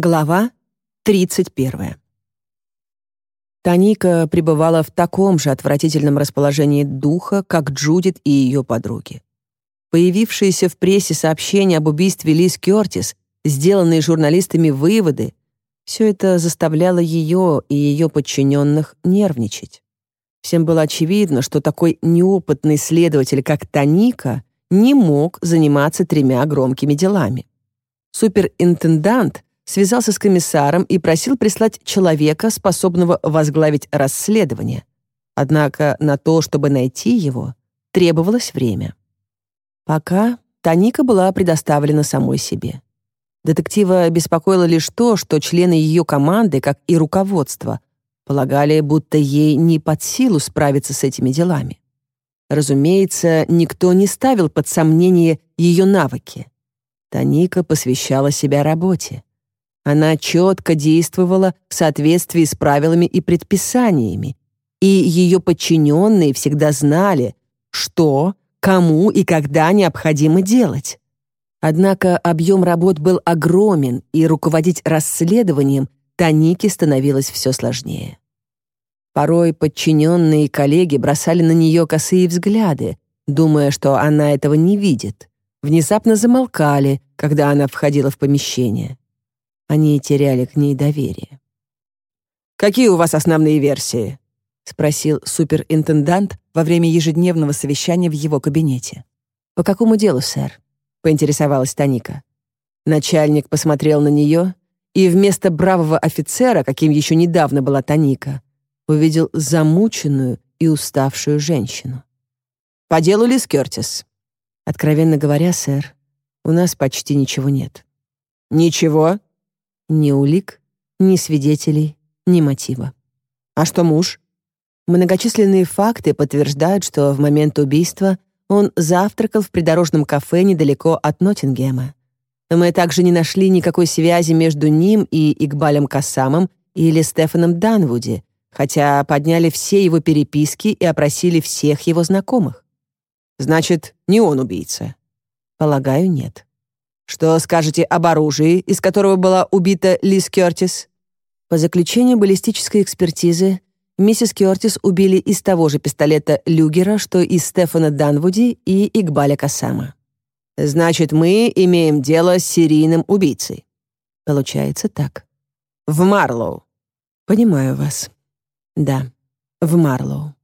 Глава 31. Таника пребывала в таком же отвратительном расположении духа, как Джудит и ее подруги. Появившиеся в прессе сообщения об убийстве Лиз Кёртис, сделанные журналистами выводы, все это заставляло ее и ее подчиненных нервничать. Всем было очевидно, что такой неопытный следователь, как Таника, не мог заниматься тремя громкими делами. Суперинтендант связался с комиссаром и просил прислать человека, способного возглавить расследование. Однако на то, чтобы найти его, требовалось время. Пока Таника была предоставлена самой себе. Детектива беспокоило лишь то, что члены ее команды, как и руководство, полагали, будто ей не под силу справиться с этими делами. Разумеется, никто не ставил под сомнение ее навыки. Таника посвящала себя работе. Она четко действовала в соответствии с правилами и предписаниями, и ее подчиненные всегда знали, что, кому и когда необходимо делать. Однако объем работ был огромен, и руководить расследованием Танике становилось все сложнее. Порой подчиненные и коллеги бросали на нее косые взгляды, думая, что она этого не видит. Внезапно замолкали, когда она входила в помещение. Они теряли к ней доверие. «Какие у вас основные версии?» — спросил суперинтендант во время ежедневного совещания в его кабинете. «По какому делу, сэр?» — поинтересовалась Таника. Начальник посмотрел на нее и вместо бравого офицера, каким еще недавно была Таника, увидел замученную и уставшую женщину. «По делу Лиз Кёртис?» «Откровенно говоря, сэр, у нас почти ничего нет». «Ничего?» Ни улик, ни свидетелей, ни мотива. А что муж? Многочисленные факты подтверждают, что в момент убийства он завтракал в придорожном кафе недалеко от Ноттингема. Мы также не нашли никакой связи между ним и Игбалем Кассамом или Стефаном Данвуди, хотя подняли все его переписки и опросили всех его знакомых. Значит, не он убийца? Полагаю, нет. Что скажете об оружии, из которого была убита Лиз Кёртис? По заключению баллистической экспертизы, миссис Кёртис убили из того же пистолета Люгера, что и Стефана Данвуди и Игбаля Касама. Значит, мы имеем дело с серийным убийцей. Получается так. В Марлоу. Понимаю вас. Да, в Марлоу.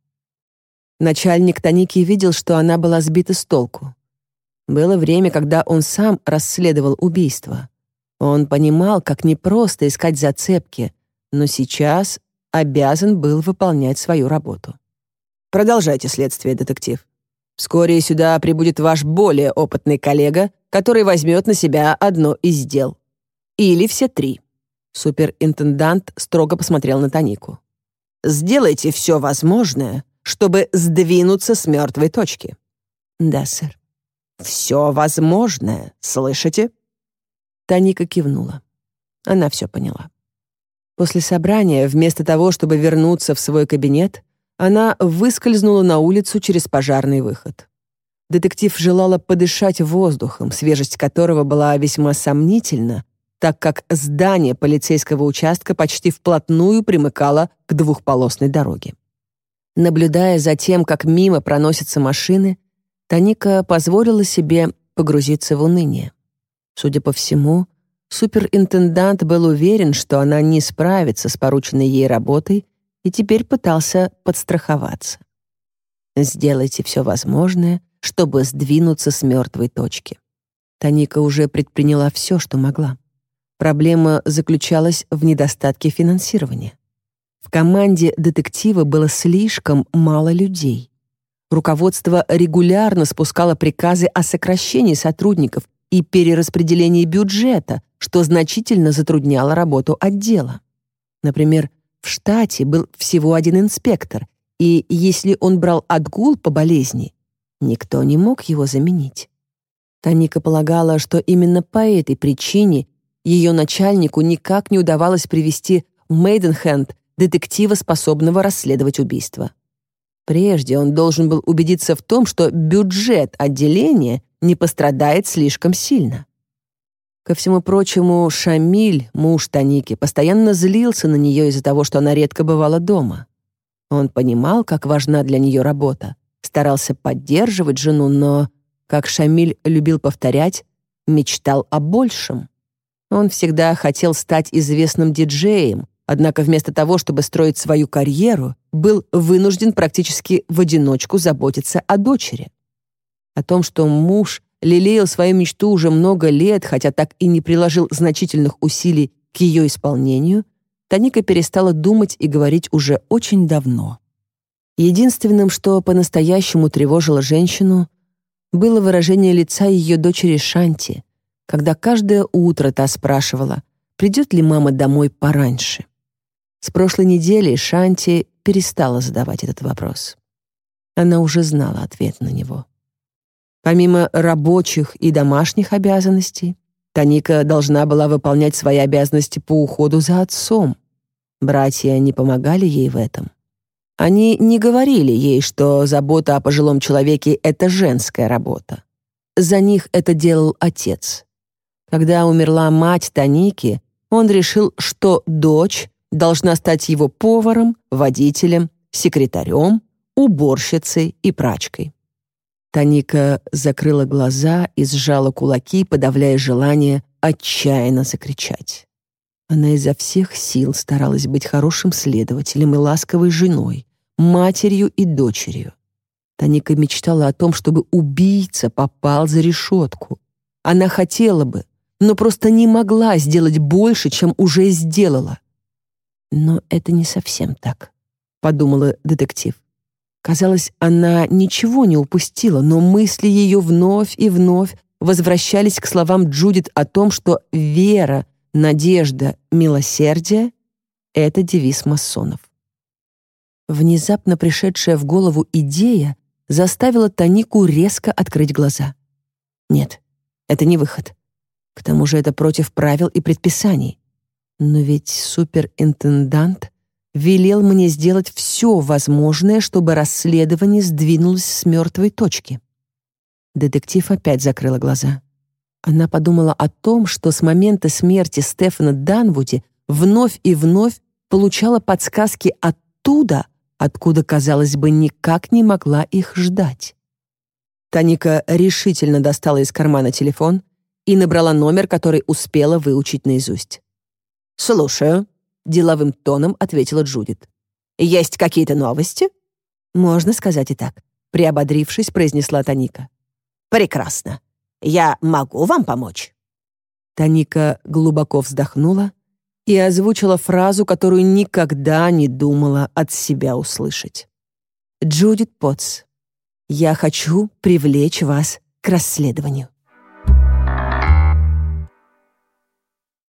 Начальник Таники видел, что она была сбита с толку. Было время, когда он сам расследовал убийство. Он понимал, как непросто искать зацепки, но сейчас обязан был выполнять свою работу. Продолжайте следствие, детектив. Вскоре сюда прибудет ваш более опытный коллега, который возьмет на себя одно из дел. Или все три. Суперинтендант строго посмотрел на Танику. Сделайте все возможное, чтобы сдвинуться с мертвой точки. Да, сэр. Все возможное, слышите?» Таника кивнула. Она все поняла. После собрания, вместо того, чтобы вернуться в свой кабинет, она выскользнула на улицу через пожарный выход. Детектив желала подышать воздухом, свежесть которого была весьма сомнительна, так как здание полицейского участка почти вплотную примыкало к двухполосной дороге. Наблюдая за тем, как мимо проносятся машины, Таника позволила себе погрузиться в уныние. Судя по всему, суперинтендант был уверен, что она не справится с порученной ей работой и теперь пытался подстраховаться. «Сделайте все возможное, чтобы сдвинуться с мертвой точки». Таника уже предприняла все, что могла. Проблема заключалась в недостатке финансирования. В команде детектива было слишком мало людей руководство регулярно спускало приказы о сокращении сотрудников и перераспределении бюджета, что значительно затрудняло работу отдела. Например, в штате был всего один инспектор, и если он брал отгул по болезни, никто не мог его заменить. Таника полагала, что именно по этой причине ее начальнику никак не удавалось привести в Мейденхенд детектива, способного расследовать убийство. Прежде он должен был убедиться в том, что бюджет отделения не пострадает слишком сильно. Ко всему прочему, Шамиль, муж Таники, постоянно злился на нее из-за того, что она редко бывала дома. Он понимал, как важна для нее работа, старался поддерживать жену, но, как Шамиль любил повторять, мечтал о большем. Он всегда хотел стать известным диджеем, однако вместо того, чтобы строить свою карьеру, был вынужден практически в одиночку заботиться о дочери. О том, что муж лелеял свою мечту уже много лет, хотя так и не приложил значительных усилий к ее исполнению, Таника перестала думать и говорить уже очень давно. Единственным, что по-настоящему тревожило женщину, было выражение лица ее дочери Шанти, когда каждое утро та спрашивала, придет ли мама домой пораньше. С прошлой недели Шанти перестала задавать этот вопрос. Она уже знала ответ на него. Помимо рабочих и домашних обязанностей, Таника должна была выполнять свои обязанности по уходу за отцом. Братья не помогали ей в этом. Они не говорили ей, что забота о пожилом человеке — это женская работа. За них это делал отец. Когда умерла мать Таники, он решил, что дочь должна стать его поваром, водителем, секретарем, уборщицей и прачкой. Таника закрыла глаза и сжала кулаки, подавляя желание отчаянно закричать. Она изо всех сил старалась быть хорошим следователем и ласковой женой, матерью и дочерью. Таника мечтала о том, чтобы убийца попал за решетку. Она хотела бы, но просто не могла сделать больше, чем уже сделала. Но это не совсем так, подумала детектив. Казалось, она ничего не упустила, но мысли ее вновь и вновь возвращались к словам Джудит о том, что вера, надежда, милосердие — это девиз масонов. Внезапно пришедшая в голову идея заставила Танику резко открыть глаза. Нет, это не выход. К тому же это против правил и предписаний. Но ведь суперинтендант велел мне сделать все возможное, чтобы расследование сдвинулось с мертвой точки. Детектив опять закрыла глаза. Она подумала о том, что с момента смерти Стефана Данвуди вновь и вновь получала подсказки оттуда, откуда, казалось бы, никак не могла их ждать. Таника решительно достала из кармана телефон и набрала номер, который успела выучить наизусть. «Слушаю», деловым тоном ответила Джудит. Есть какие-то новости? Можно сказать и так, приободрившись, произнесла Таника. Прекрасно. Я могу вам помочь. Таника глубоко вздохнула и озвучила фразу, которую никогда не думала от себя услышать. Джудит Потс, я хочу привлечь вас к расследованию.